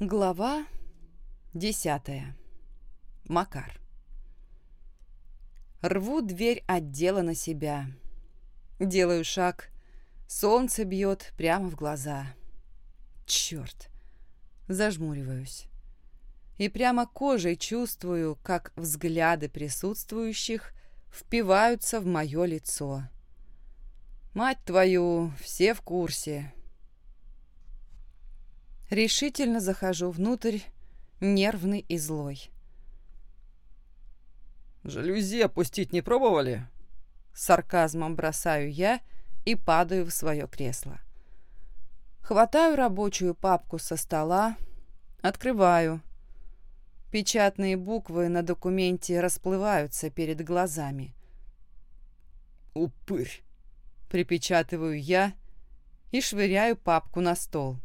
Глава десятая. Макар. Рву дверь отдела на себя. Делаю шаг. Солнце бьет прямо в глаза. Черт. Зажмуриваюсь. И прямо кожей чувствую, как взгляды присутствующих впиваются в мое лицо. Мать твою, все в курсе. Решительно захожу внутрь, нервный и злой. «Жалюзи опустить не пробовали?» сарказмом бросаю я и падаю в свое кресло. Хватаю рабочую папку со стола, открываю. Печатные буквы на документе расплываются перед глазами. «Упырь!» — припечатываю я и швыряю папку на стол.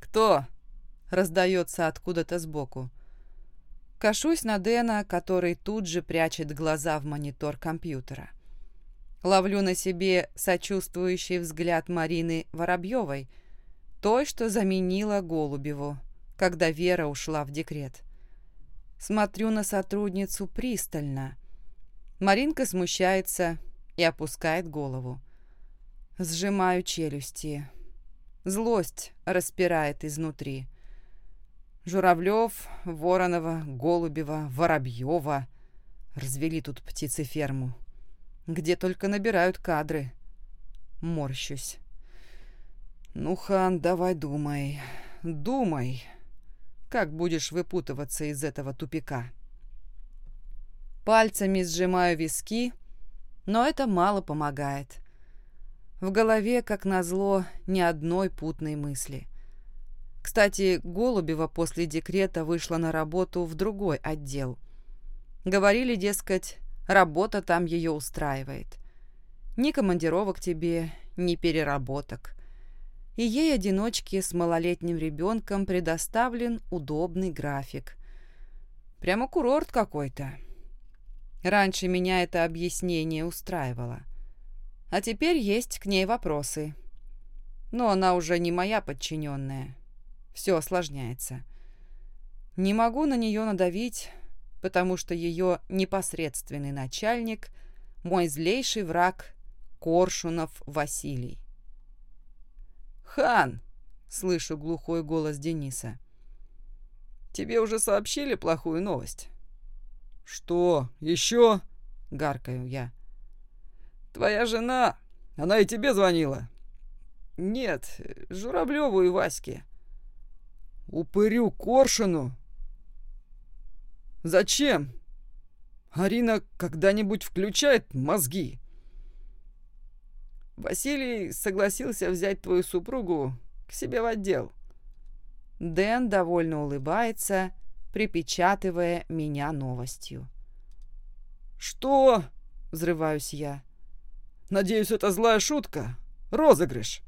«Кто?» — раздается откуда-то сбоку. Кашусь на Дэна, который тут же прячет глаза в монитор компьютера. Ловлю на себе сочувствующий взгляд Марины Воробьевой, той, что заменила Голубеву, когда Вера ушла в декрет. Смотрю на сотрудницу пристально. Маринка смущается и опускает голову. Сжимаю челюсти. Злость распирает изнутри. Журавлев, Воронова, Голубева, Воробьева развели тут птицеферму. Где только набирают кадры. Морщусь. Ну, хан, давай думай. Думай. Как будешь выпутываться из этого тупика? Пальцами сжимаю виски, но это мало помогает. В голове, как назло, ни одной путной мысли. Кстати, Голубева после декрета вышла на работу в другой отдел. Говорили, дескать, работа там ее устраивает. Ни командировок тебе, ни переработок. И ей, одиночке с малолетним ребенком, предоставлен удобный график. Прямо курорт какой-то. Раньше меня это объяснение устраивало. А теперь есть к ней вопросы. Но она уже не моя подчиненная. Все осложняется. Не могу на нее надавить, потому что ее непосредственный начальник – мой злейший враг Коршунов Василий. «Хан!» – слышу глухой голос Дениса. «Тебе уже сообщили плохую новость?» «Что, еще?» – гаркаю я. Твоя жена, она и тебе звонила?» «Нет, Журавлеву и Ваське». «Упырю Коршуну?» «Зачем? Арина когда-нибудь включает мозги?» «Василий согласился взять твою супругу к себе в отдел». Дэн довольно улыбается, припечатывая меня новостью. «Что?» — взрываюсь я. Надеюсь, это злая шутка? Розыгрыш?»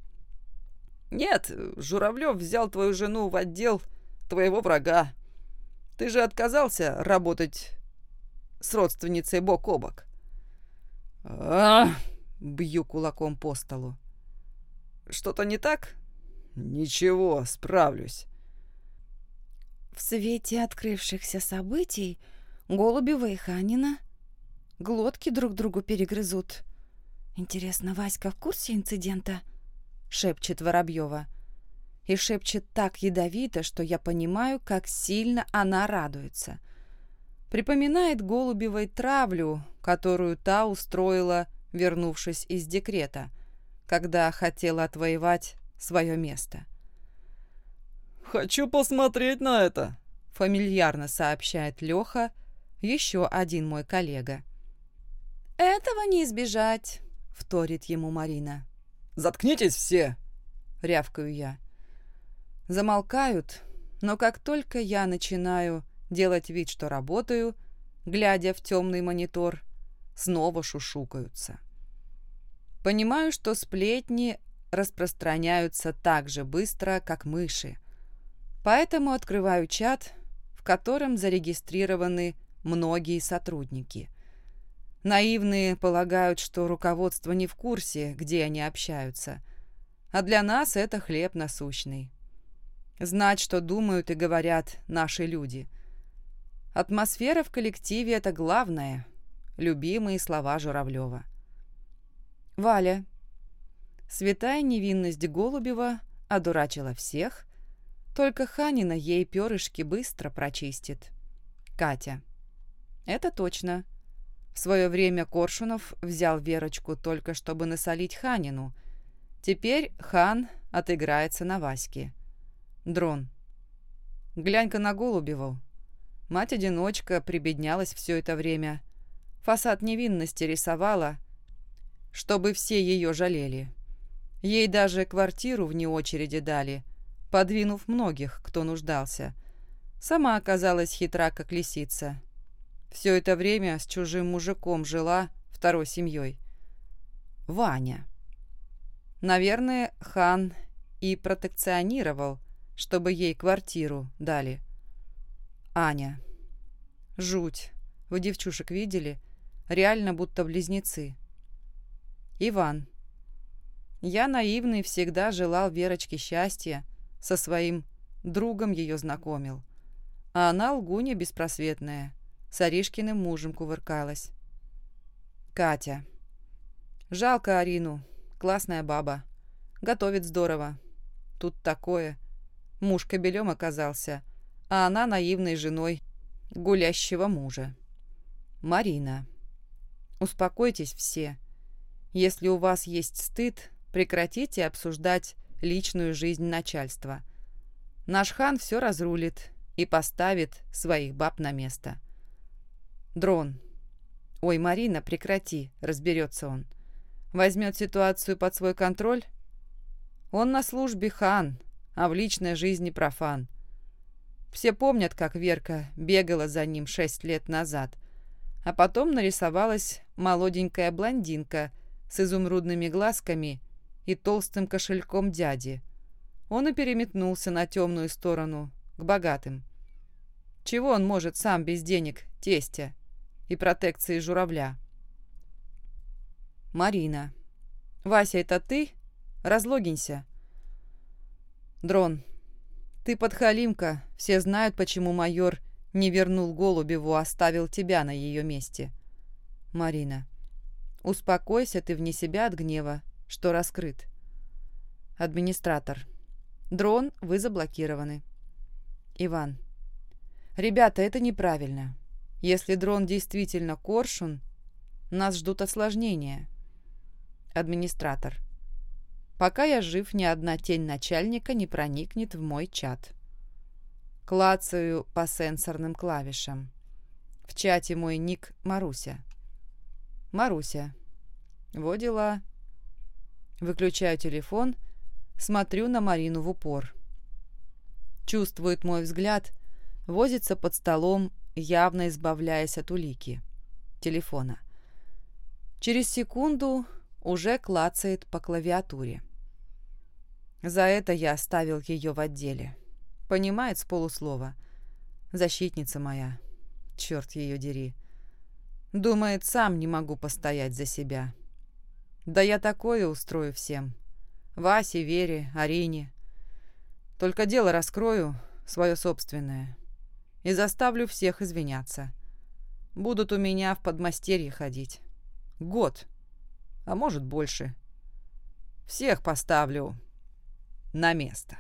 «Нет, Журавлев взял твою жену в отдел твоего врага. Ты же отказался работать с родственницей бок о бок». а бью кулаком по столу. «Что-то не так?» «Ничего, справлюсь». В свете открывшихся событий Голубева и Ханина глотки друг другу перегрызут. «Интересно, Васька в курсе инцидента?» — шепчет Воробьева. И шепчет так ядовито, что я понимаю, как сильно она радуется. Припоминает Голубевой травлю, которую та устроила, вернувшись из декрета, когда хотела отвоевать свое место. «Хочу посмотреть на это», — фамильярно сообщает Леха, еще один мой коллега. «Этого не избежать», вторит ему Марина. «Заткнитесь все!» — рявкаю я. Замолкают, но как только я начинаю делать вид, что работаю, глядя в темный монитор, снова шушукаются. Понимаю, что сплетни распространяются так же быстро, как мыши. Поэтому открываю чат, в котором зарегистрированы многие сотрудники – Наивные полагают, что руководство не в курсе, где они общаются. А для нас это хлеб насущный. Знать, что думают и говорят наши люди. Атмосфера в коллективе – это главное. Любимые слова Журавлева. Валя. Святая невинность Голубева одурачила всех, только Ханина ей перышки быстро прочистит. Катя. Это точно. Свое время Коршунов взял Верочку только чтобы насолить Ханину. Теперь Хан отыграется на Ваське. Дрон. Глянь-ка на Голубеву. Мать-одиночка прибеднялась все это время. Фасад невинности рисовала, чтобы все ее жалели. Ей даже квартиру вне очереди дали, подвинув многих, кто нуждался. Сама оказалась хитра, как лисица. Все это время с чужим мужиком жила второй семьей. Ваня. Наверное, хан и протекционировал, чтобы ей квартиру дали. Аня. Жуть. Вы девчушек видели? Реально будто близнецы. Иван. Я наивный всегда желал Верочке счастья, со своим другом ее знакомил. А она лгуня беспросветная, с Аришкиным мужем кувыркалась. Катя. Жалко Арину, классная баба. Готовит здорово. Тут такое. Муж кобелем оказался, а она наивной женой гулящего мужа. Марина. Успокойтесь все. Если у вас есть стыд, Прекратите обсуждать личную жизнь начальства. Наш хан все разрулит и поставит своих баб на место. Дрон. Ой, Марина, прекрати, разберется он. Возьмет ситуацию под свой контроль? Он на службе хан, а в личной жизни профан. Все помнят, как Верка бегала за ним шесть лет назад, а потом нарисовалась молоденькая блондинка с изумрудными глазками и толстым кошельком дяди. Он и переметнулся на темную сторону, к богатым. Чего он может сам без денег, тестя и протекции журавля? Марина. Вася, это ты? Разлогинься. Дрон. Ты подхалимка. Все знают, почему майор не вернул Голубеву, а оставил тебя на ее месте. Марина. Успокойся ты вне себя от гнева что раскрыт. Администратор. Дрон, вы заблокированы. Иван. Ребята, это неправильно. Если дрон действительно коршун, нас ждут осложнения. Администратор. Пока я жив, ни одна тень начальника не проникнет в мой чат. Клацаю по сенсорным клавишам. В чате мой ник Маруся. Маруся. Во дела. Выключаю телефон, смотрю на Марину в упор. Чувствует мой взгляд, возится под столом, явно избавляясь от улики. Телефона. Через секунду уже клацает по клавиатуре. За это я оставил ее в отделе. Понимает с полуслова. Защитница моя. Черт ее дери. Думает, сам не могу постоять за себя. Да я такое устрою всем. Васе, Вере, Арине. Только дело раскрою, свое собственное. И заставлю всех извиняться. Будут у меня в подмастерье ходить. Год. А может, больше. Всех поставлю на место.